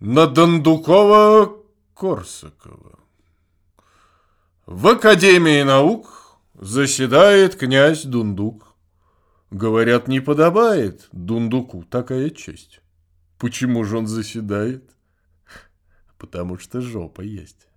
на Дондукова-Корсакова. В Академии наук заседает князь Дундук. Говорят, не подобает Дундуку такая честь. Почему же он заседает? Потому что жопа есть.